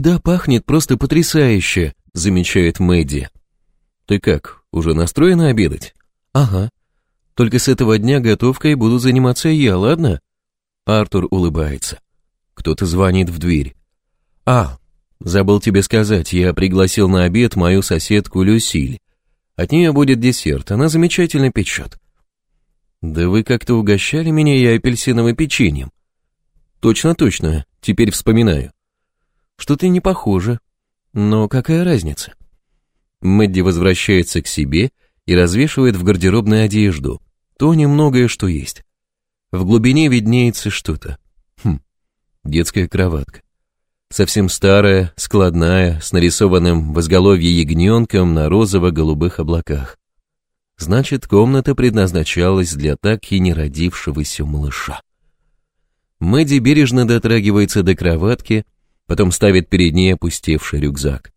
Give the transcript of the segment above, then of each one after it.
«Еда пахнет просто потрясающе», — замечает Мэдди. «Ты как, уже настроена обедать?» «Ага. Только с этого дня готовкой буду заниматься я, ладно?» Артур улыбается. Кто-то звонит в дверь. «А, забыл тебе сказать, я пригласил на обед мою соседку Люсиль. От нее будет десерт, она замечательно печет». «Да вы как-то угощали меня и апельсиновым печеньем». «Точно-точно, теперь вспоминаю что ты не похожа. Но какая разница? Мэдди возвращается к себе и развешивает в гардеробной одежду то немногое, что есть. В глубине виднеется что-то. Хм, детская кроватка. Совсем старая, складная, с нарисованным в изголовье ягненком на розово-голубых облаках. Значит, комната предназначалась для так и не родившегося малыша. Мэдди бережно дотрагивается до кроватки, потом ставит перед ней опустевший рюкзак.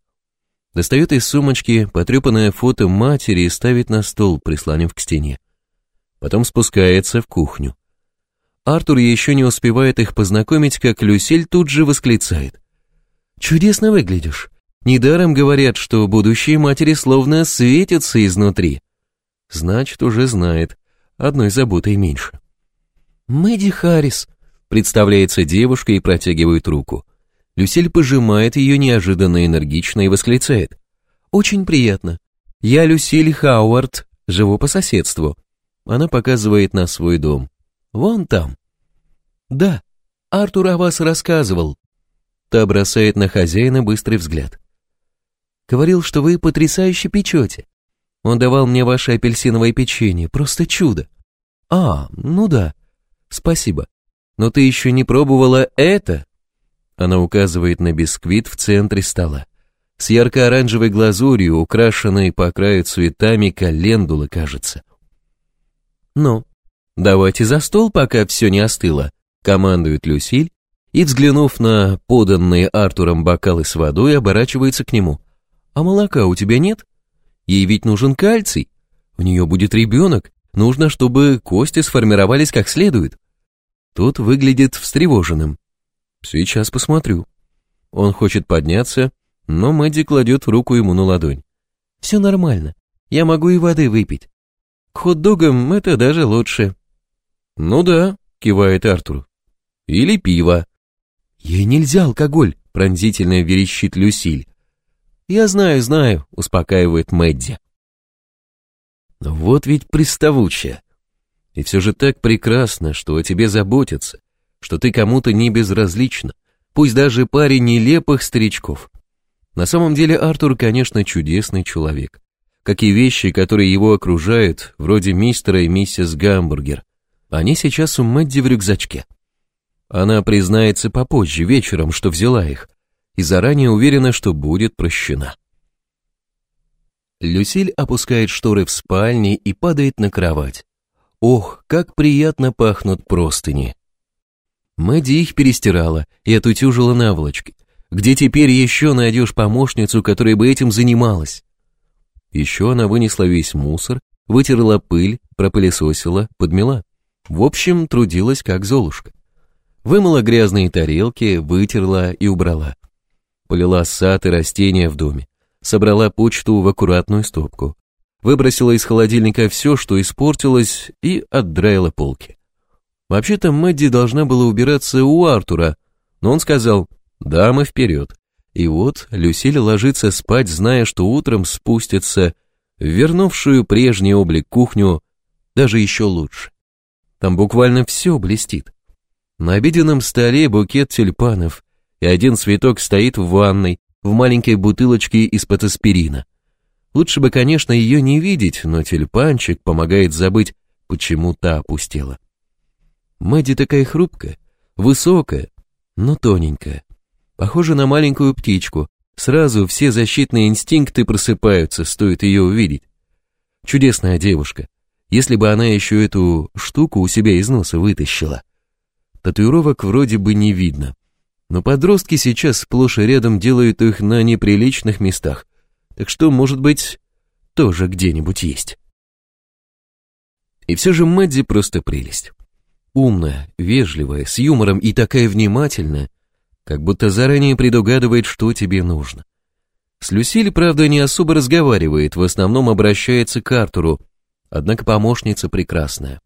Достает из сумочки потрепанное фото матери и ставит на стол, прислонив к стене. Потом спускается в кухню. Артур еще не успевает их познакомить, как Люсиль тут же восклицает. «Чудесно выглядишь. Недаром говорят, что будущие матери словно светятся изнутри. Значит, уже знает. Одной заботой меньше». «Мэдди Харрис», — представляется девушка и протягивает руку. Люсиль пожимает ее неожиданно энергично и восклицает. «Очень приятно. Я Люсиль Хауард, живу по соседству». Она показывает на свой дом. «Вон там». «Да, Артур о вас рассказывал». Та бросает на хозяина быстрый взгляд. «Говорил, что вы потрясающе печете. Он давал мне ваше апельсиновое печенье, просто чудо». «А, ну да, спасибо. Но ты еще не пробовала это?» Она указывает на бисквит в центре стола. С ярко-оранжевой глазурью, украшенной по краю цветами, календулы, кажется. «Ну, давайте за стол, пока все не остыло», — командует Люсиль, и, взглянув на поданные Артуром бокалы с водой, оборачивается к нему. «А молока у тебя нет? Ей ведь нужен кальций. У нее будет ребенок. Нужно, чтобы кости сформировались как следует». Тот выглядит встревоженным. Сейчас посмотрю. Он хочет подняться, но Мэдди кладет руку ему на ладонь. Все нормально. Я могу и воды выпить. К хот-догам это даже лучше. Ну да, кивает Артур. Или пиво. Ей нельзя алкоголь, пронзительно верещит Люсиль. Я знаю, знаю, успокаивает Мэдди. Вот ведь приставучая. И все же так прекрасно, что о тебе заботятся, что ты кому-то не безразлична, пусть даже паре нелепых старичков. На самом деле Артур, конечно, чудесный человек. Как и вещи, которые его окружают, вроде мистера и миссис Гамбургер. Они сейчас у Мэдди в рюкзачке. Она признается попозже, вечером, что взяла их, и заранее уверена, что будет прощена. Люсиль опускает шторы в спальне и падает на кровать. Ох, как приятно пахнут простыни. Мэдди их перестирала и отутюжила наволочки. Где теперь еще найдешь помощницу, которая бы этим занималась? Еще она вынесла весь мусор, вытерла пыль, пропылесосила, подмела. В общем, трудилась как золушка. Вымыла грязные тарелки, вытерла и убрала. Полила сад и растения в доме. Собрала почту в аккуратную стопку. Выбросила из холодильника все, что испортилось, и отдраила полки. Вообще-то Мэдди должна была убираться у Артура, но он сказал «Да, мы вперед». И вот Люсиль ложится спать, зная, что утром спустится, вернувшую прежний облик кухню, даже еще лучше. Там буквально все блестит. На обеденном столе букет тюльпанов, и один цветок стоит в ванной, в маленькой бутылочке из-под аспирина. Лучше бы, конечно, ее не видеть, но тюльпанчик помогает забыть, почему та опустела. Мэдди такая хрупкая, высокая, но тоненькая. Похожа на маленькую птичку. Сразу все защитные инстинкты просыпаются, стоит ее увидеть. Чудесная девушка. Если бы она еще эту штуку у себя из носа вытащила. Татуировок вроде бы не видно. Но подростки сейчас сплошь и рядом делают их на неприличных местах. Так что, может быть, тоже где-нибудь есть. И все же Мэдди просто прелесть умная, вежливая, с юмором и такая внимательная, как будто заранее предугадывает, что тебе нужно. С Люсиль, правда, не особо разговаривает, в основном обращается к Артуру, однако помощница прекрасная.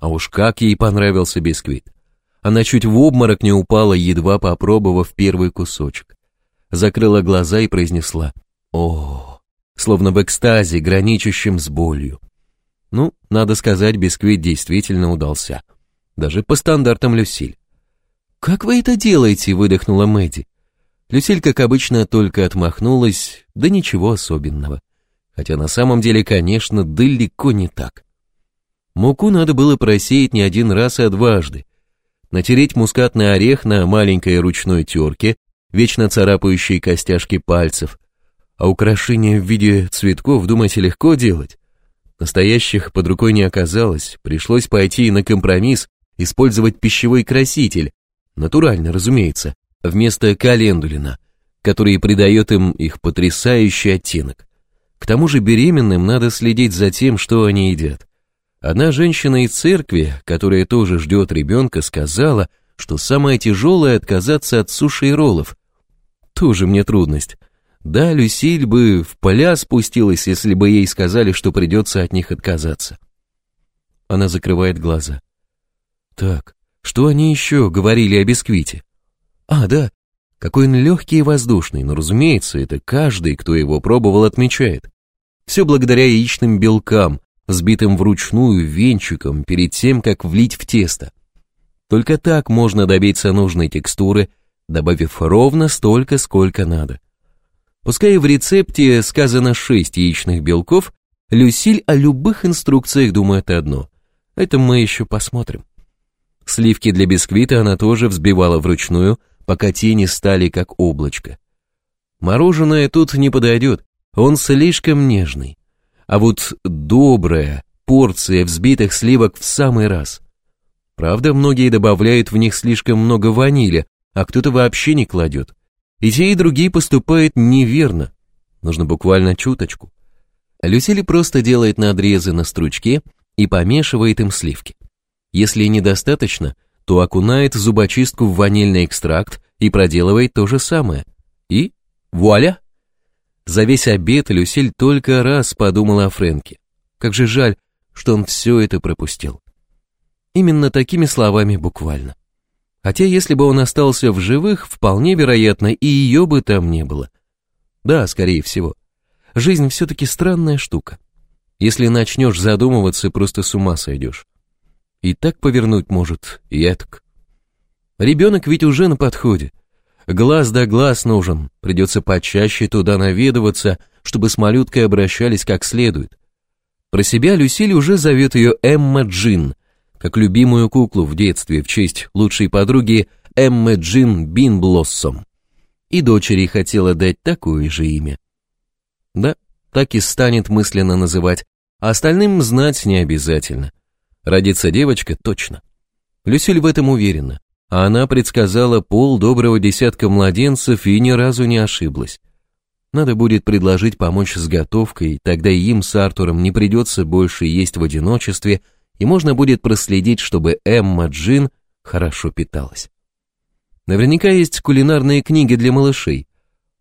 А уж как ей понравился бисквит. Она чуть в обморок не упала, едва попробовав первый кусочек. Закрыла глаза и произнесла о словно в экстазе, граничащем с болью. Ну, надо сказать, бисквит действительно удался даже по стандартам Люсиль. «Как вы это делаете?» — выдохнула Мэдди. Люсиль, как обычно, только отмахнулась, да ничего особенного. Хотя на самом деле, конечно, далеко не так. Муку надо было просеять не один раз, а дважды. Натереть мускатный орех на маленькой ручной терке, вечно царапающей костяшки пальцев. А украшения в виде цветков, думаете, легко делать? Настоящих под рукой не оказалось, пришлось пойти на компромисс использовать пищевой краситель, натурально, разумеется, вместо календулина, который придает им их потрясающий оттенок. К тому же беременным надо следить за тем, что они едят. Одна женщина из церкви, которая тоже ждет ребенка, сказала, что самое тяжелое отказаться от суши и роллов. Тоже мне трудность. Да, Люсиль бы в поля спустилась, если бы ей сказали, что придется от них отказаться. Она закрывает глаза. Так, что они еще говорили о бисквите? А, да, какой он легкий и воздушный, но, разумеется, это каждый, кто его пробовал, отмечает. Все благодаря яичным белкам, сбитым вручную венчиком перед тем, как влить в тесто. Только так можно добиться нужной текстуры, добавив ровно столько, сколько надо. Пускай в рецепте сказано 6 яичных белков, Люсиль о любых инструкциях думает одно. Это мы еще посмотрим. Сливки для бисквита она тоже взбивала вручную, пока тени стали как облачко. Мороженое тут не подойдет, он слишком нежный. А вот добрая порция взбитых сливок в самый раз. Правда, многие добавляют в них слишком много ванили, а кто-то вообще не кладет. И те, и другие поступают неверно. Нужно буквально чуточку. Люсили просто делает надрезы на стручке и помешивает им сливки. Если недостаточно, то окунает зубочистку в ванильный экстракт и проделывает то же самое. И вуаля! За весь обед Люсиль только раз подумала о Фрэнке. Как же жаль, что он все это пропустил. Именно такими словами буквально. Хотя если бы он остался в живых, вполне вероятно, и ее бы там не было. Да, скорее всего. Жизнь все-таки странная штука. Если начнешь задумываться, просто с ума сойдешь. И так повернуть может, и этак. Ребенок ведь уже на подходе. Глаз да глаз нужен, придется почаще туда наведываться, чтобы с малюткой обращались как следует. Про себя Люсиль уже зовет ее Эмма Джин, как любимую куклу в детстве в честь лучшей подруги Эмма Джин Бинблоссом. И дочери хотела дать такое же имя. Да, так и станет мысленно называть, а остальным знать не обязательно родится девочка точно. Люсиль в этом уверена. А она предсказала пол доброго десятка младенцев и ни разу не ошиблась. Надо будет предложить помочь с готовкой, тогда им с Артуром не придется больше есть в одиночестве, и можно будет проследить, чтобы Эмма Джин хорошо питалась. Наверняка есть кулинарные книги для малышей.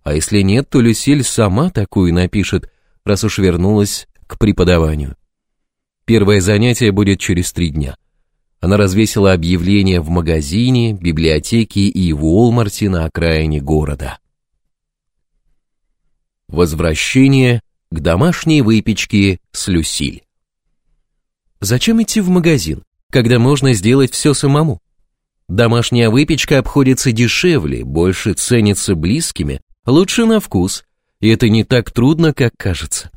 А если нет, то Люсиль сама такую напишет, раз уж вернулась к преподаванию. Первое занятие будет через три дня. Она развесила объявление в магазине, библиотеке и в Уолмарте на окраине города. Возвращение к домашней выпечке с Люсиль. Зачем идти в магазин, когда можно сделать все самому? Домашняя выпечка обходится дешевле, больше ценится близкими, лучше на вкус, и это не так трудно, как кажется.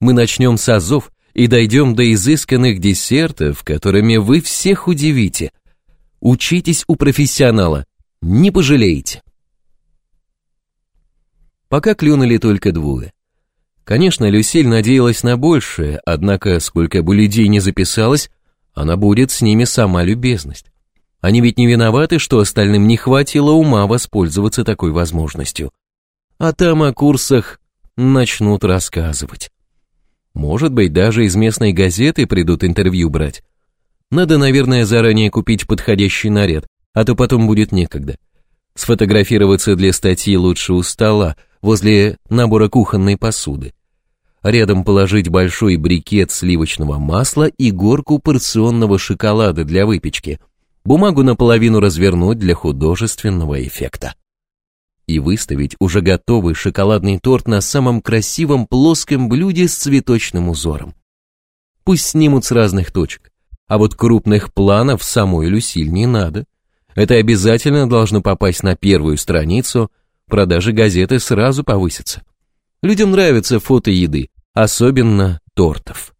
Мы начнем с азов, и дойдем до изысканных десертов, которыми вы всех удивите. Учитесь у профессионала, не пожалеете. Пока клюнули только двое. Конечно, Люсиль надеялась на большее, однако, сколько бы людей не записалось, она будет с ними сама любезность. Они ведь не виноваты, что остальным не хватило ума воспользоваться такой возможностью. А там о курсах начнут рассказывать. Может быть, даже из местной газеты придут интервью брать. Надо, наверное, заранее купить подходящий наряд, а то потом будет некогда. Сфотографироваться для статьи лучше у стола, возле набора кухонной посуды. Рядом положить большой брикет сливочного масла и горку порционного шоколада для выпечки. Бумагу наполовину развернуть для художественного эффекта и выставить уже готовый шоколадный торт на самом красивом плоском блюде с цветочным узором. Пусть снимут с разных точек, а вот крупных планов самой Люсиль не надо. Это обязательно должно попасть на первую страницу, продажи газеты сразу повысятся. Людям нравятся фото еды, особенно тортов.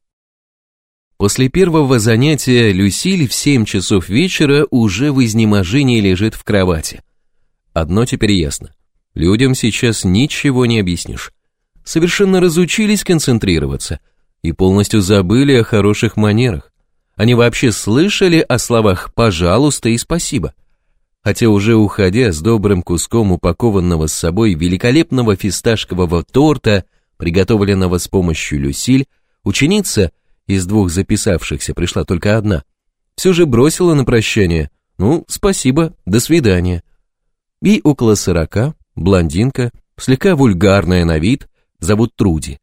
После первого занятия Люсиль в 7 часов вечера уже в изнеможении лежит в кровати. Одно теперь ясно. Людям сейчас ничего не объяснишь. Совершенно разучились концентрироваться и полностью забыли о хороших манерах. Они вообще слышали о словах «пожалуйста» и «спасибо». Хотя уже уходя с добрым куском упакованного с собой великолепного фисташкового торта, приготовленного с помощью Люсиль, ученица, из двух записавшихся пришла только одна, все же бросила на прощание «ну, спасибо, до свидания». И около сорока, блондинка, слегка вульгарная на вид, зовут Труди.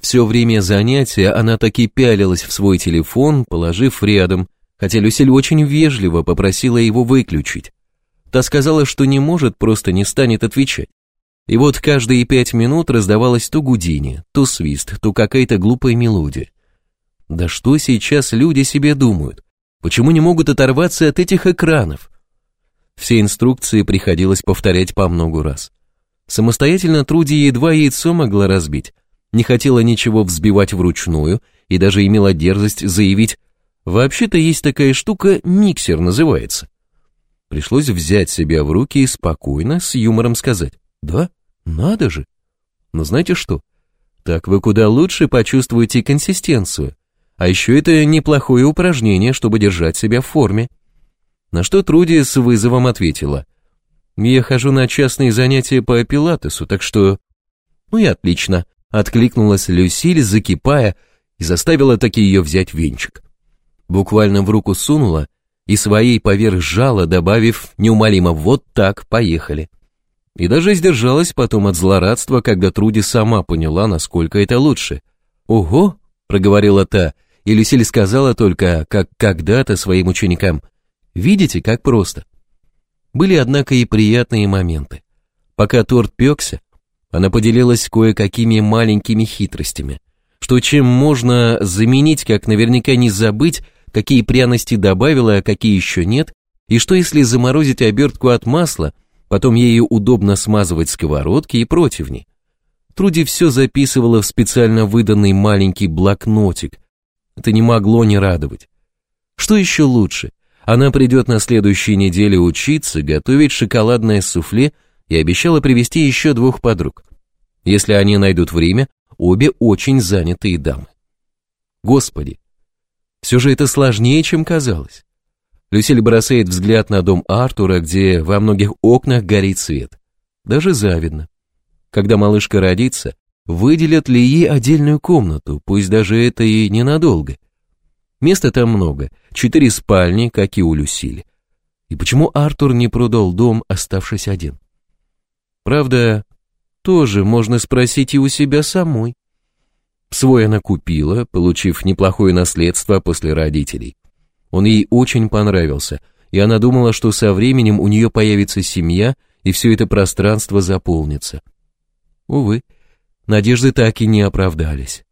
Все время занятия она таки пялилась в свой телефон, положив рядом, хотя Люсиль очень вежливо попросила его выключить. Та сказала, что не может, просто не станет отвечать. И вот каждые пять минут раздавалось то гудение, то свист, то какая-то глупая мелодия. Да что сейчас люди себе думают? Почему не могут оторваться от этих экранов? Все инструкции приходилось повторять по многу раз. Самостоятельно Труди едва яйцо могла разбить, не хотела ничего взбивать вручную и даже имела дерзость заявить «Вообще-то есть такая штука, миксер называется». Пришлось взять себя в руки и спокойно, с юмором сказать «Да, надо же». Но знаете что? Так вы куда лучше почувствуете консистенцию. А еще это неплохое упражнение, чтобы держать себя в форме на что Труди с вызовом ответила. «Я хожу на частные занятия по пилатесу, так что...» «Ну и отлично», — откликнулась Люсиль, закипая, и заставила таки ее взять венчик. Буквально в руку сунула и своей поверх жала, добавив неумолимо «вот так, поехали». И даже сдержалась потом от злорадства, когда Труди сама поняла, насколько это лучше. «Ого!» — проговорила та, и Люсиль сказала только, как когда-то своим ученикам — Видите, как просто. Были, однако, и приятные моменты. Пока торт пекся, она поделилась кое-какими маленькими хитростями, что чем можно заменить, как наверняка не забыть, какие пряности добавила, а какие еще нет, и что если заморозить обертку от масла, потом ею удобно смазывать сковородки и противни. Труди все записывала в специально выданный маленький блокнотик. Это не могло не радовать. Что еще лучше? Она придет на следующей неделе учиться, готовить шоколадное суфле и обещала привести еще двух подруг. Если они найдут время, обе очень занятые дамы. Господи, все же это сложнее, чем казалось. Люсиль бросает взгляд на дом Артура, где во многих окнах горит свет. Даже завидно. Когда малышка родится, выделят ли ей отдельную комнату, пусть даже это и ненадолго. Места там много, четыре спальни, как и у Люсили. И почему Артур не продал дом, оставшись один? Правда, тоже можно спросить и у себя самой. Свой она купила, получив неплохое наследство после родителей. Он ей очень понравился, и она думала, что со временем у нее появится семья, и все это пространство заполнится. Увы, надежды так и не оправдались.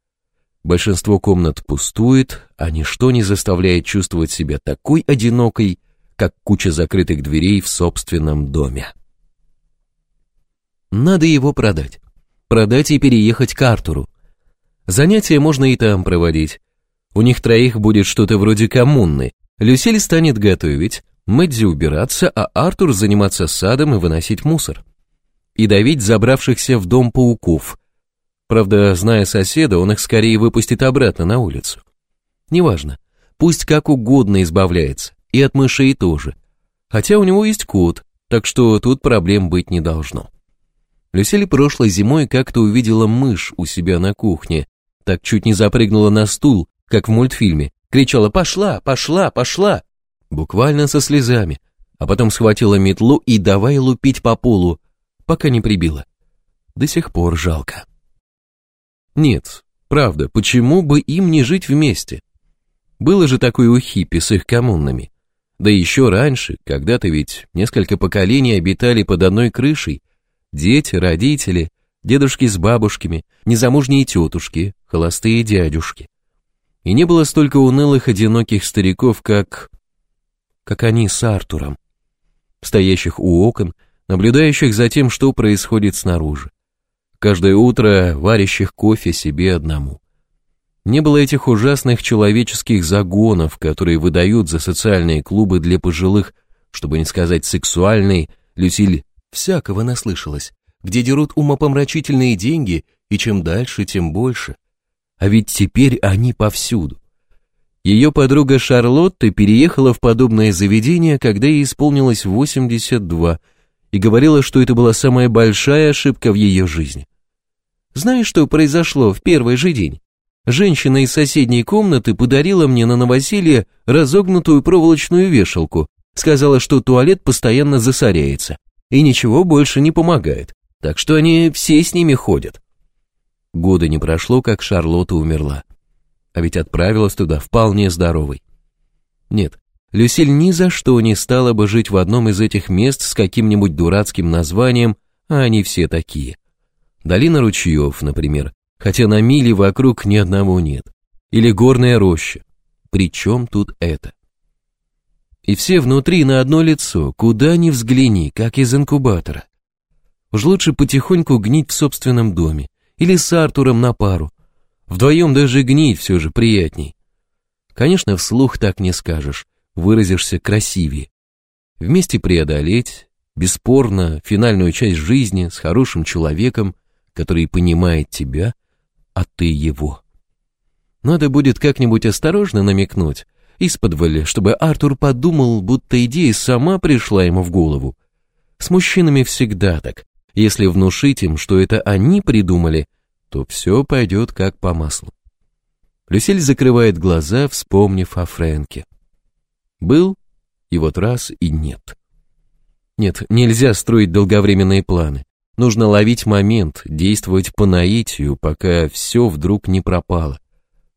Большинство комнат пустует, а ничто не заставляет чувствовать себя такой одинокой, как куча закрытых дверей в собственном доме. Надо его продать. Продать и переехать к Артуру. Занятия можно и там проводить. У них троих будет что-то вроде коммуны. Люсиль станет готовить, Мэдди убираться, а Артур заниматься садом и выносить мусор. И давить забравшихся в дом пауков – Правда, зная соседа, он их скорее выпустит обратно на улицу. Неважно, пусть как угодно избавляется, и от мышей тоже. Хотя у него есть кот, так что тут проблем быть не должно. Люсиль прошлой зимой как-то увидела мышь у себя на кухне, так чуть не запрыгнула на стул, как в мультфильме, кричала «Пошла! Пошла! Пошла!» буквально со слезами, а потом схватила метлу и давай лупить по полу, пока не прибила. До сих пор жалко. Нет, правда, почему бы им не жить вместе? Было же такое у хиппи с их коммунами. Да еще раньше, когда-то ведь несколько поколений обитали под одной крышей. Дети, родители, дедушки с бабушками, незамужние тетушки, холостые дядюшки. И не было столько унылых одиноких стариков, как... как они с Артуром, стоящих у окон, наблюдающих за тем, что происходит снаружи. Каждое утро варящих кофе себе одному. Не было этих ужасных человеческих загонов, которые выдают за социальные клубы для пожилых, чтобы не сказать сексуальный, Люсиль всякого наслышалась, где дерут умопомрачительные деньги, и чем дальше, тем больше. А ведь теперь они повсюду. Ее подруга Шарлотта переехала в подобное заведение, когда ей исполнилось 82, и говорила, что это была самая большая ошибка в ее жизни. Знаешь, что произошло в первый же день? Женщина из соседней комнаты подарила мне на новоселье разогнутую проволочную вешалку. Сказала, что туалет постоянно засоряется. И ничего больше не помогает. Так что они все с ними ходят. Года не прошло, как Шарлотта умерла. А ведь отправилась туда вполне здоровой. Нет, Люсиль ни за что не стала бы жить в одном из этих мест с каким-нибудь дурацким названием, а они все такие. Долина ручьев, например, хотя на миле вокруг ни одного нет. Или горная роща. Причем тут это? И все внутри на одно лицо, куда ни взгляни, как из инкубатора. Уж лучше потихоньку гнить в собственном доме или с Артуром на пару. Вдвоем даже гнить все же приятней. Конечно, вслух так не скажешь, выразишься красивее. Вместе преодолеть, бесспорно, финальную часть жизни с хорошим человеком – который понимает тебя, а ты его. Надо будет как-нибудь осторожно намекнуть, из-под чтобы Артур подумал, будто идея сама пришла ему в голову. С мужчинами всегда так. Если внушить им, что это они придумали, то все пойдет как по маслу. Люсиль закрывает глаза, вспомнив о Фрэнке. Был, и вот раз, и нет. Нет, нельзя строить долговременные планы. Нужно ловить момент, действовать по наитию, пока все вдруг не пропало,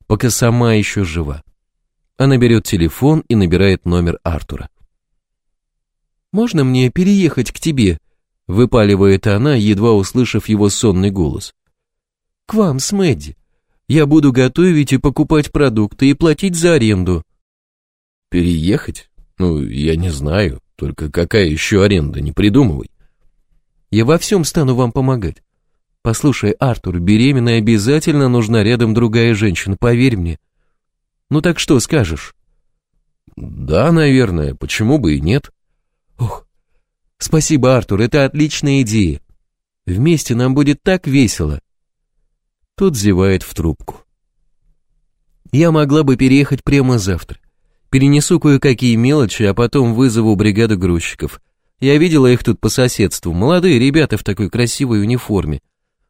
пока сама еще жива. Она берет телефон и набирает номер Артура. «Можно мне переехать к тебе?» — выпаливает она, едва услышав его сонный голос. «К вам с Мэдди. Я буду готовить и покупать продукты и платить за аренду». «Переехать? Ну, я не знаю, только какая еще аренда, не придумывай». Я во всем стану вам помогать. Послушай, Артур, беременной обязательно нужна рядом другая женщина, поверь мне. Ну так что скажешь? Да, наверное, почему бы и нет? Ох, спасибо, Артур, это отличная идея. Вместе нам будет так весело. Тут зевает в трубку. Я могла бы переехать прямо завтра. Перенесу кое-какие мелочи, а потом вызову бригаду грузчиков. Я видела их тут по соседству, молодые ребята в такой красивой униформе.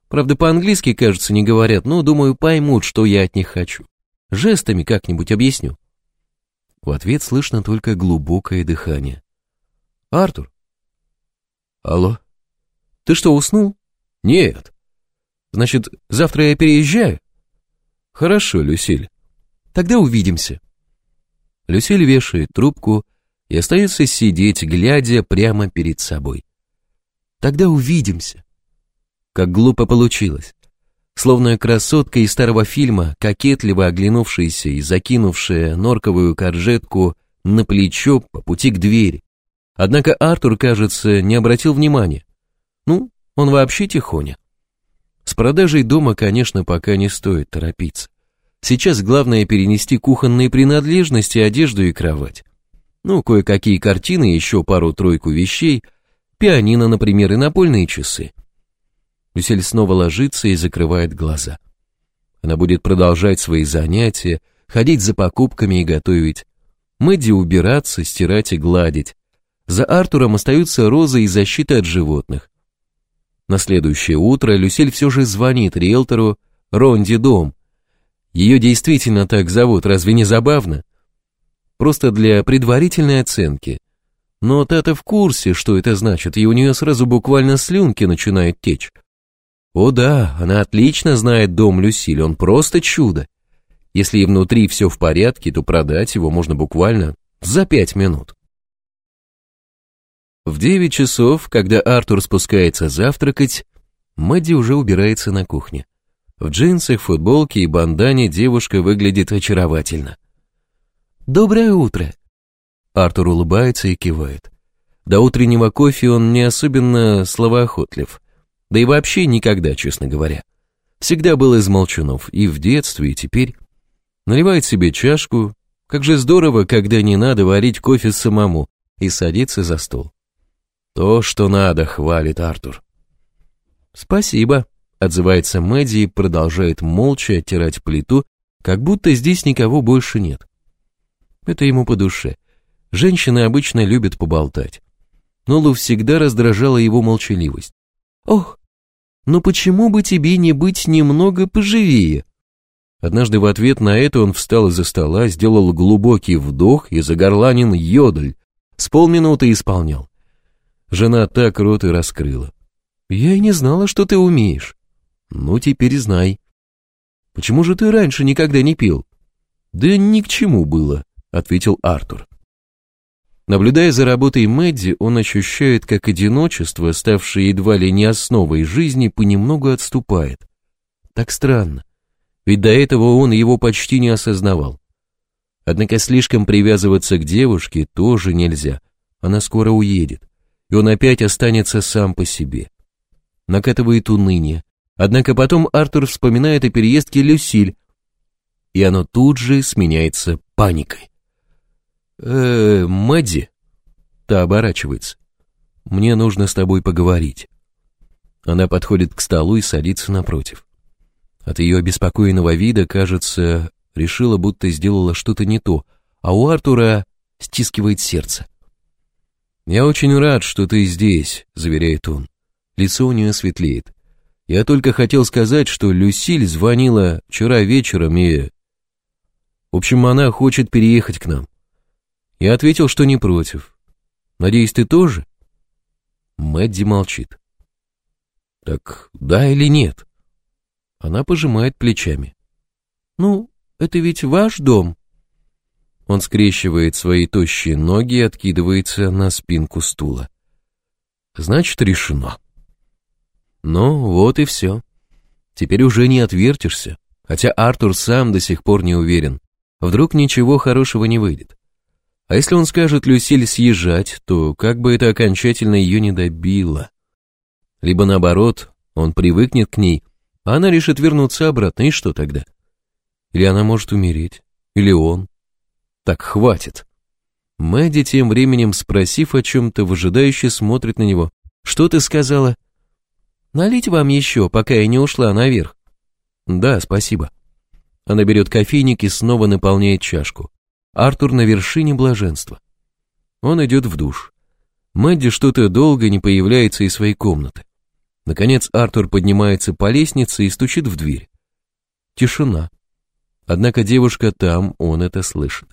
Правда, по-английски, кажется, не говорят, но, думаю, поймут, что я от них хочу. Жестами как-нибудь объясню». В ответ слышно только глубокое дыхание. «Артур?» «Алло? Ты что, уснул?» «Нет». «Значит, завтра я переезжаю?» «Хорошо, Люсиль. Тогда увидимся». Люсиль вешает трубку и остается сидеть, глядя прямо перед собой. Тогда увидимся. Как глупо получилось. Словно красотка из старого фильма, кокетливо оглянувшаяся и закинувшая норковую коржетку на плечо по пути к двери. Однако Артур, кажется, не обратил внимания. Ну, он вообще тихоня. С продажей дома, конечно, пока не стоит торопиться. Сейчас главное перенести кухонные принадлежности, одежду и кровать ну, кое-какие картины, еще пару-тройку вещей, пианино, например, и напольные часы. Люсель снова ложится и закрывает глаза. Она будет продолжать свои занятия, ходить за покупками и готовить. Мэдди убираться, стирать и гладить. За Артуром остаются розы и защита от животных. На следующее утро Люсель все же звонит риэлтору Ронди Дом. Ее действительно так зовут, разве не забавно? просто для предварительной оценки. Но Тата в курсе, что это значит, и у нее сразу буквально слюнки начинают течь. О да, она отлично знает дом Люсиль, он просто чудо. Если и внутри все в порядке, то продать его можно буквально за пять минут. В девять часов, когда Артур спускается завтракать, Мэдди уже убирается на кухне. В джинсах, футболке и бандане девушка выглядит очаровательно. «Доброе утро!» Артур улыбается и кивает. До утреннего кофе он не особенно словоохотлив, да и вообще никогда, честно говоря. Всегда был из молчунов, и в детстве, и теперь. Наливает себе чашку. Как же здорово, когда не надо варить кофе самому и садиться за стол. То, что надо, хвалит Артур. «Спасибо», — отзывается Мэдди и продолжает молча оттирать плиту, как будто здесь никого больше нет. Это ему по душе. Женщины обычно любят поболтать. Нолу всегда раздражала его молчаливость. «Ох, но почему бы тебе не быть немного поживее?» Однажды в ответ на это он встал из-за стола, сделал глубокий вдох и загорланин йодль. С полминуты исполнял. Жена так рот и раскрыла. «Я и не знала, что ты умеешь». «Ну, теперь знай». «Почему же ты раньше никогда не пил? «Да ни к чему было» ответил Артур. Наблюдая за работой Мэдди, он ощущает, как одиночество, ставшее едва ли не основой жизни, понемногу отступает. Так странно, ведь до этого он его почти не осознавал. Однако слишком привязываться к девушке тоже нельзя, она скоро уедет, и он опять останется сам по себе. Накатывает уныние, однако потом Артур вспоминает о переездке Люсиль, и оно тут же сменяется паникой. «Э, Мэдди!» Та оборачивается. «Мне нужно с тобой поговорить». Она подходит к столу и садится напротив. От ее обеспокоенного вида, кажется, решила, будто сделала что-то не то, а у Артура стискивает сердце. «Я очень рад, что ты здесь», — заверяет он. Лицо у нее светлеет. «Я только хотел сказать, что Люсиль звонила вчера вечером и...» «В общем, она хочет переехать к нам. Я ответил, что не против. Надеюсь, ты тоже? Мэдди молчит. Так да или нет? Она пожимает плечами. Ну, это ведь ваш дом. Он скрещивает свои тощие ноги и откидывается на спинку стула. Значит, решено. Ну, вот и все. Теперь уже не отвертишься, хотя Артур сам до сих пор не уверен. Вдруг ничего хорошего не выйдет. А если он скажет Люсиль съезжать, то как бы это окончательно ее не добило? Либо наоборот, он привыкнет к ней, а она решит вернуться обратно, и что тогда? Или она может умереть, или он. Так хватит. Мэдди тем временем, спросив о чем-то, выжидающе смотрит на него. «Что ты сказала?» «Налить вам еще, пока я не ушла наверх». «Да, спасибо». Она берет кофейник и снова наполняет чашку. Артур на вершине блаженства. Он идет в душ. Мэдди что-то долго не появляется из своей комнаты. Наконец Артур поднимается по лестнице и стучит в дверь. Тишина. Однако девушка там, он это слышит.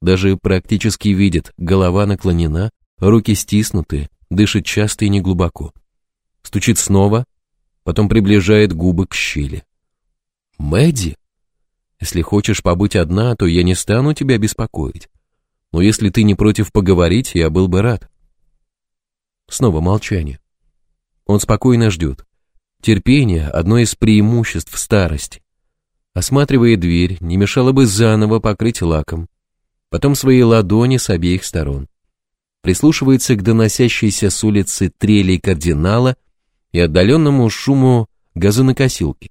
Даже практически видит, голова наклонена, руки стиснуты, дышит часто и неглубоко. Стучит снова, потом приближает губы к щели. «Мэдди?» Если хочешь побыть одна, то я не стану тебя беспокоить. Но если ты не против поговорить, я был бы рад. Снова молчание. Он спокойно ждет. Терпение – одно из преимуществ старости. Осматривая дверь, не мешало бы заново покрыть лаком. Потом свои ладони с обеих сторон. Прислушивается к доносящейся с улицы трели кардинала и отдаленному шуму газонокосилки.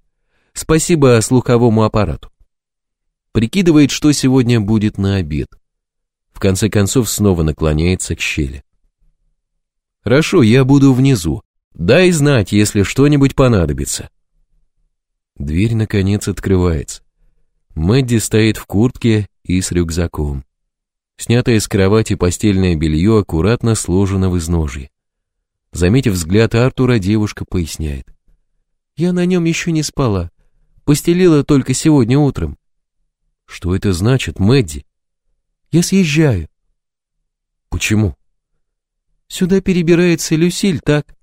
Спасибо слуховому аппарату прикидывает, что сегодня будет на обед. В конце концов снова наклоняется к щели. «Хорошо, я буду внизу. Дай знать, если что-нибудь понадобится». Дверь, наконец, открывается. Мэдди стоит в куртке и с рюкзаком. Снятое с кровати постельное белье аккуратно сложено в изножье. Заметив взгляд Артура, девушка поясняет. «Я на нем еще не спала. Постелила только сегодня утром. Что это значит, Мэдди? Я съезжаю. Почему? Сюда перебирается Люсиль, так?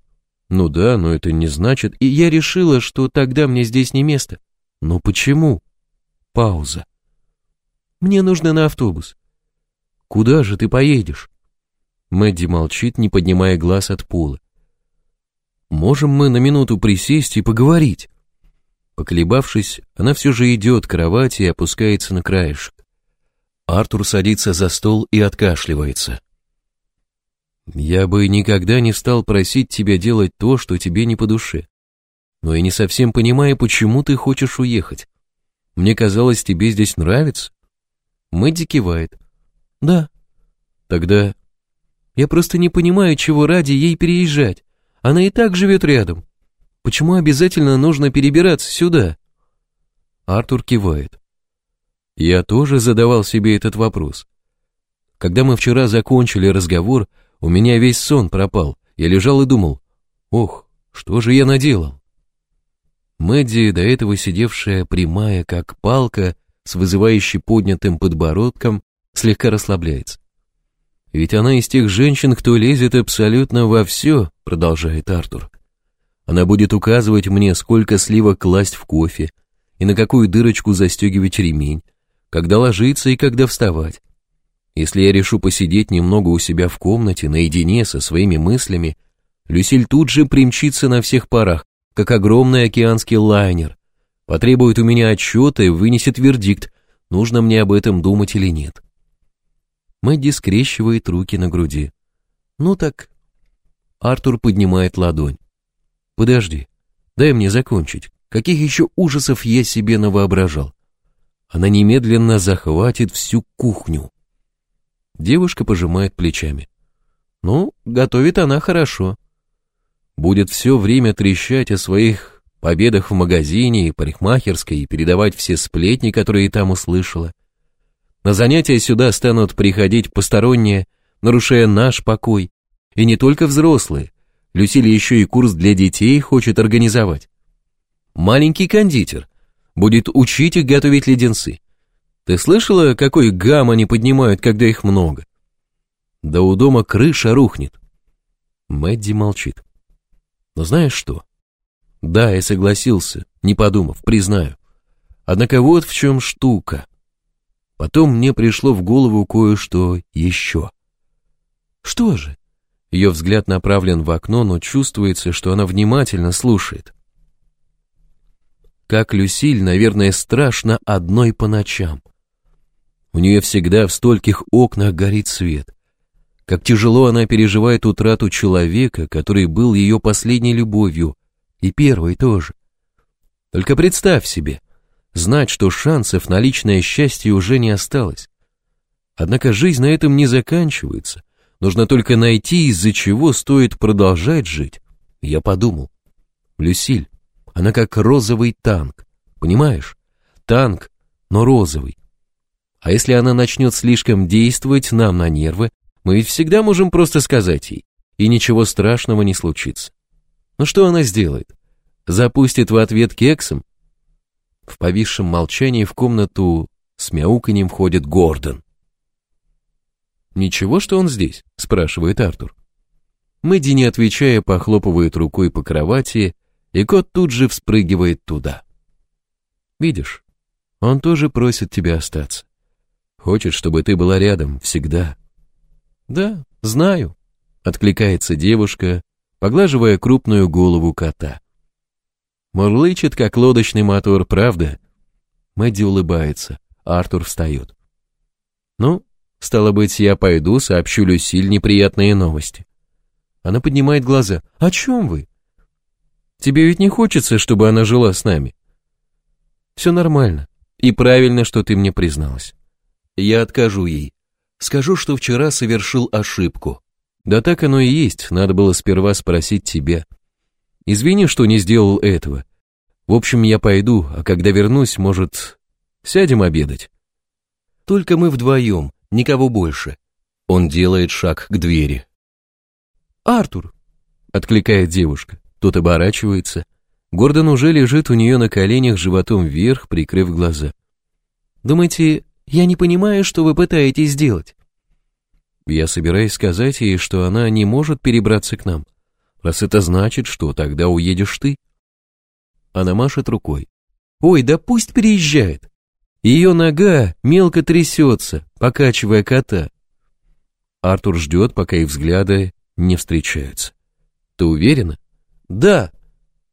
Ну да, но это не значит, и я решила, что тогда мне здесь не место. Но почему? Пауза. Мне нужно на автобус. Куда же ты поедешь? Мэдди молчит, не поднимая глаз от пола. Можем мы на минуту присесть и поговорить? Поколебавшись, она все же идет к кровати и опускается на краешек. Артур садится за стол и откашливается. «Я бы никогда не стал просить тебя делать то, что тебе не по душе. Но я не совсем понимаю, почему ты хочешь уехать. Мне казалось, тебе здесь нравится». Мэдди кивает. «Да». «Тогда...» «Я просто не понимаю, чего ради ей переезжать. Она и так живет рядом. Почему обязательно нужно перебираться сюда? Артур кивает. Я тоже задавал себе этот вопрос. Когда мы вчера закончили разговор, у меня весь сон пропал. Я лежал и думал, ох, что же я наделал? Мэдди, до этого сидевшая прямая, как палка, с вызывающе поднятым подбородком, слегка расслабляется. «Ведь она из тех женщин, кто лезет абсолютно во все», — продолжает Артур. Она будет указывать мне, сколько сливок класть в кофе и на какую дырочку застегивать ремень, когда ложиться и когда вставать. Если я решу посидеть немного у себя в комнате наедине со своими мыслями, Люсиль тут же примчится на всех парах, как огромный океанский лайнер, потребует у меня отчета и вынесет вердикт, нужно мне об этом думать или нет. Мэдди скрещивает руки на груди. Ну так. Артур поднимает ладонь. Подожди, дай мне закончить. Каких еще ужасов я себе навоображал? Она немедленно захватит всю кухню. Девушка пожимает плечами. Ну, готовит она хорошо. Будет все время трещать о своих победах в магазине и парикмахерской и передавать все сплетни, которые там услышала. На занятия сюда станут приходить посторонние, нарушая наш покой. И не только взрослые, Люсиль еще и курс для детей хочет организовать. Маленький кондитер будет учить их готовить леденцы. Ты слышала, какой гам они поднимают, когда их много? Да у дома крыша рухнет. Мэдди молчит. Но знаешь что? Да, я согласился, не подумав, признаю. Однако вот в чем штука. Потом мне пришло в голову кое-что еще. Что же? Ее взгляд направлен в окно, но чувствуется, что она внимательно слушает. Как Люсиль, наверное, страшно одной по ночам. У нее всегда в стольких окнах горит свет. Как тяжело она переживает утрату человека, который был ее последней любовью, и первой тоже. Только представь себе, знать, что шансов на личное счастье уже не осталось. Однако жизнь на этом не заканчивается — Нужно только найти, из-за чего стоит продолжать жить. Я подумал. Люсиль, она как розовый танк, понимаешь? Танк, но розовый. А если она начнет слишком действовать нам на нервы, мы ведь всегда можем просто сказать ей, и ничего страшного не случится. Но что она сделает? Запустит в ответ кексом? В повисшем молчании в комнату с мяуканьем входит Гордон. «Ничего, что он здесь?» – спрашивает Артур. Мэдди, не отвечая, похлопывает рукой по кровати, и кот тут же вспрыгивает туда. «Видишь, он тоже просит тебя остаться. Хочет, чтобы ты была рядом всегда». «Да, знаю», — откликается девушка, поглаживая крупную голову кота. Мурлычет, как лодочный мотор, правда? Мэдди улыбается, Артур встает. «Ну, Стало быть, я пойду, сообщу Люсиль неприятные новости. Она поднимает глаза. О чем вы? Тебе ведь не хочется, чтобы она жила с нами. Все нормально. И правильно, что ты мне призналась. Я откажу ей. Скажу, что вчера совершил ошибку. Да так оно и есть, надо было сперва спросить тебя. Извини, что не сделал этого. В общем, я пойду, а когда вернусь, может, сядем обедать? Только мы вдвоем, Никого больше. Он делает шаг к двери. «Артур!» — откликает девушка. Тот оборачивается. Гордон уже лежит у нее на коленях животом вверх, прикрыв глаза. «Думаете, я не понимаю, что вы пытаетесь сделать?» Я собираюсь сказать ей, что она не может перебраться к нам. Раз это значит, что тогда уедешь ты. Она машет рукой. «Ой, да пусть переезжает!» Ее нога мелко трясется, покачивая кота. Артур ждет, пока их взгляды не встречаются. Ты уверена? Да.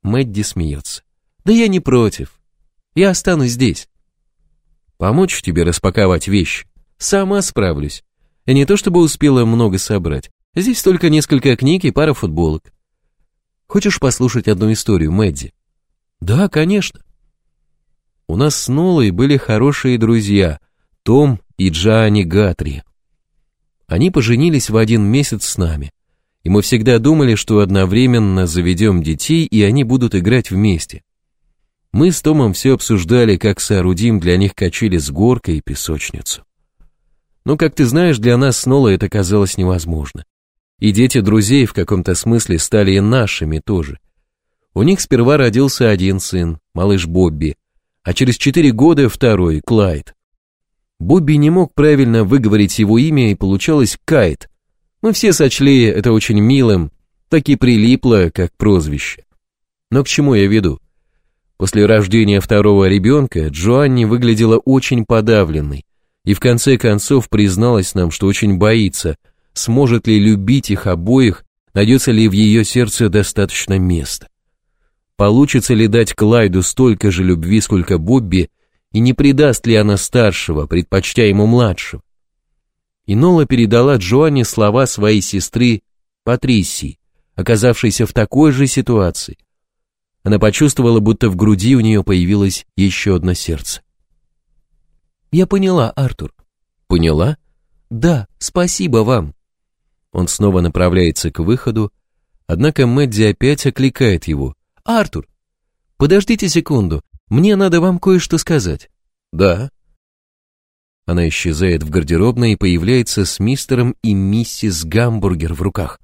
Мэдди смеется. Да я не против. Я останусь здесь. Помочь тебе распаковать вещи? Сама справлюсь. И не то чтобы успела много собрать. Здесь только несколько книг и пара футболок. Хочешь послушать одну историю, Мэдди? Да, конечно. У нас с Нолой были хорошие друзья, Том и Джани Гатри. Они поженились в один месяц с нами, и мы всегда думали, что одновременно заведем детей, и они будут играть вместе. Мы с Томом все обсуждали, как соорудим для них качели с горкой и песочницу. Но, как ты знаешь, для нас с Нолой это казалось невозможно. И дети друзей в каком-то смысле стали и нашими тоже. У них сперва родился один сын, малыш Бобби, а через четыре года второй, Клайд. Бобби не мог правильно выговорить его имя, и получалось Кайт. Мы все сочли это очень милым, так и прилипло, как прозвище. Но к чему я веду? После рождения второго ребенка Джоанни выглядела очень подавленной и в конце концов призналась нам, что очень боится, сможет ли любить их обоих, найдется ли в ее сердце достаточно места. Получится ли дать Клайду столько же любви, сколько Бобби, и не предаст ли она старшего, предпочтя ему младшего? Инола передала Джоанне слова своей сестры Патрисии, оказавшейся в такой же ситуации. Она почувствовала, будто в груди у нее появилось еще одно сердце. «Я поняла, Артур». «Поняла?» «Да, спасибо вам». Он снова направляется к выходу, однако Мэдди опять окликает его – Артур, подождите секунду, мне надо вам кое-что сказать». «Да». Она исчезает в гардеробной и появляется с мистером и миссис Гамбургер в руках.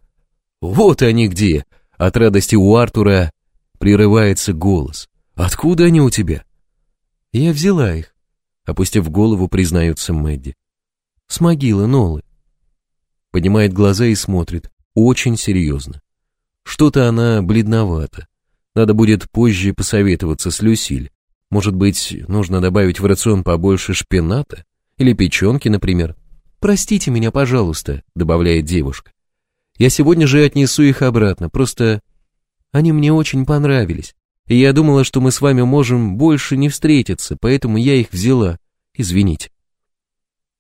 «Вот они где!» От радости у Артура прерывается голос. «Откуда они у тебя?» «Я взяла их», — опустив голову, признается Мэдди. «С могилы Нолы». Поднимает глаза и смотрит, очень серьезно. Что-то она бледновата. Надо будет позже посоветоваться с Люсиль. Может быть, нужно добавить в рацион побольше шпината? Или печенки, например? «Простите меня, пожалуйста», — добавляет девушка. «Я сегодня же отнесу их обратно, просто они мне очень понравились. И я думала, что мы с вами можем больше не встретиться, поэтому я их взяла. Извините».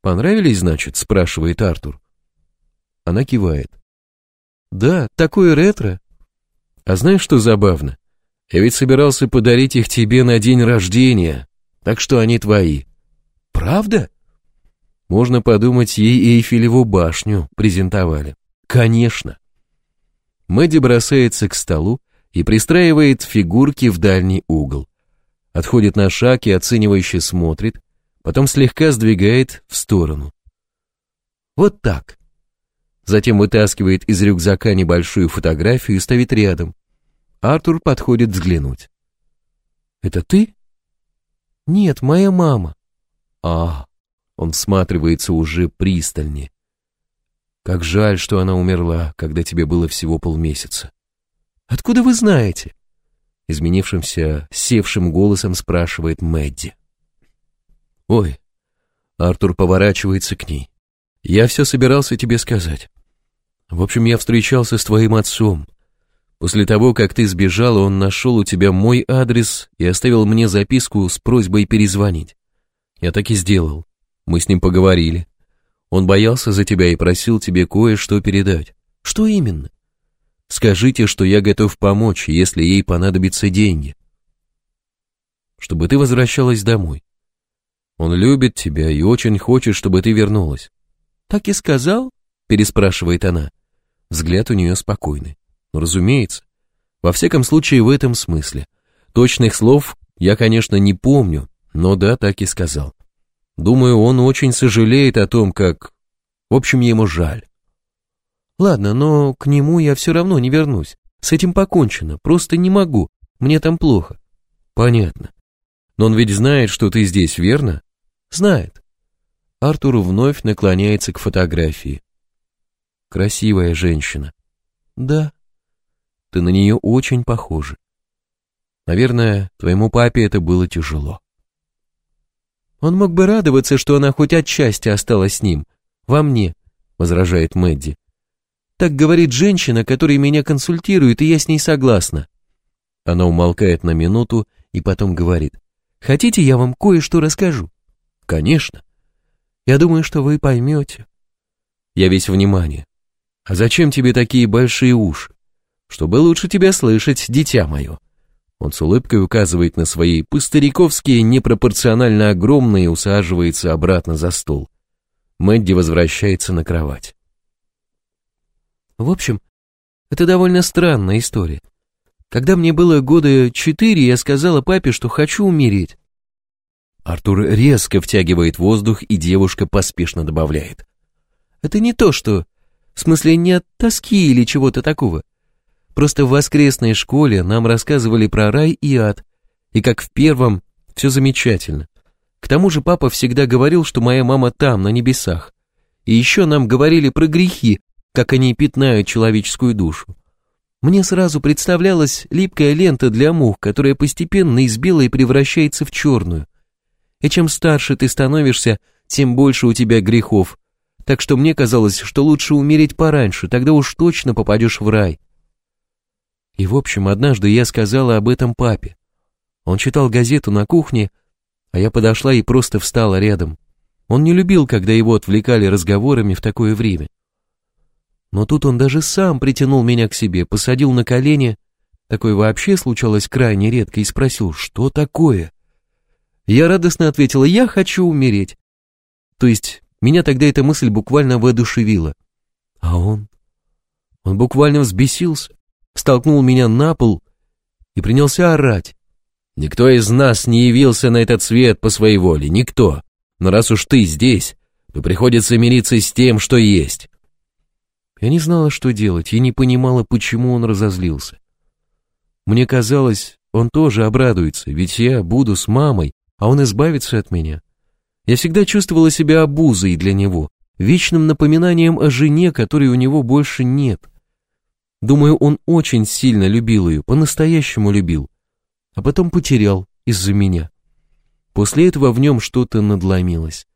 «Понравились, значит?» — спрашивает Артур. Она кивает. «Да, такое ретро». «А знаешь, что забавно? Я ведь собирался подарить их тебе на день рождения, так что они твои». «Правда?» Можно подумать, ей Эйфелеву башню презентовали. «Конечно». Мэдди бросается к столу и пристраивает фигурки в дальний угол. Отходит на шаг и оценивающе смотрит, потом слегка сдвигает в сторону. «Вот так». Затем вытаскивает из рюкзака небольшую фотографию и ставит рядом. Артур подходит взглянуть. «Это ты?» «Нет, моя мама». «А, он всматривается уже пристальнее. Как жаль, что она умерла, когда тебе было всего полмесяца». «Откуда вы знаете?» Изменившимся, севшим голосом спрашивает Мэдди. «Ой». Артур поворачивается к ней. «Я все собирался тебе сказать. В общем, я встречался с твоим отцом. После того, как ты сбежала, он нашел у тебя мой адрес и оставил мне записку с просьбой перезвонить. Я так и сделал. Мы с ним поговорили. Он боялся за тебя и просил тебе кое-что передать. Что именно? Скажите, что я готов помочь, если ей понадобятся деньги. Чтобы ты возвращалась домой. Он любит тебя и очень хочет, чтобы ты вернулась. Так и сказал? Переспрашивает она. Взгляд у нее спокойный разумеется. Во всяком случае, в этом смысле. Точных слов я, конечно, не помню, но да, так и сказал. Думаю, он очень сожалеет о том, как... В общем, ему жаль. Ладно, но к нему я все равно не вернусь. С этим покончено, просто не могу. Мне там плохо. Понятно. Но он ведь знает, что ты здесь, верно? Знает. Артур вновь наклоняется к фотографии. Красивая женщина. Да. Ты на нее очень похожа. Наверное, твоему папе это было тяжело. Он мог бы радоваться, что она хоть отчасти осталась с ним, во мне, возражает Мэдди. Так говорит женщина, которая меня консультирует, и я с ней согласна. Она умолкает на минуту и потом говорит. Хотите, я вам кое-что расскажу? Конечно. Я думаю, что вы поймете. Я весь внимание. А зачем тебе такие большие уши? Чтобы лучше тебя слышать, дитя мое». Он с улыбкой указывает на свои пустыряковские, непропорционально огромные, и усаживается обратно за стол. Мэдди возвращается на кровать. В общем, это довольно странная история. Когда мне было года четыре, я сказала папе, что хочу умереть. Артур резко втягивает воздух, и девушка поспешно добавляет. Это не то, что... В смысле, не от тоски или чего-то такого. Просто в воскресной школе нам рассказывали про рай и ад, и как в первом все замечательно. К тому же папа всегда говорил, что моя мама там, на небесах. И еще нам говорили про грехи, как они пятнают человеческую душу. Мне сразу представлялась липкая лента для мух, которая постепенно из белой превращается в черную. И чем старше ты становишься, тем больше у тебя грехов. Так что мне казалось, что лучше умереть пораньше, тогда уж точно попадешь в рай. И, в общем, однажды я сказала об этом папе. Он читал газету на кухне, а я подошла и просто встала рядом. Он не любил, когда его отвлекали разговорами в такое время. Но тут он даже сам притянул меня к себе, посадил на колени, такое вообще случалось крайне редко, и спросил, что такое? Я радостно ответила, я хочу умереть. То есть, меня тогда эта мысль буквально воодушевила. А он? Он буквально взбесился столкнул меня на пол и принялся орать. Никто из нас не явился на этот свет по своей воле, никто. Но раз уж ты здесь, то приходится мириться с тем, что есть. Я не знала, что делать, и не понимала, почему он разозлился. Мне казалось, он тоже обрадуется, ведь я буду с мамой, а он избавится от меня. Я всегда чувствовала себя обузой для него, вечным напоминанием о жене, которой у него больше нет. Думаю, он очень сильно любил ее, по-настоящему любил. А потом потерял из-за меня. После этого в нем что-то надломилось.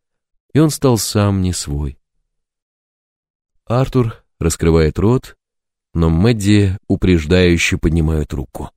И он стал сам не свой. Артур раскрывает рот, но Мэдди упреждающе поднимает руку.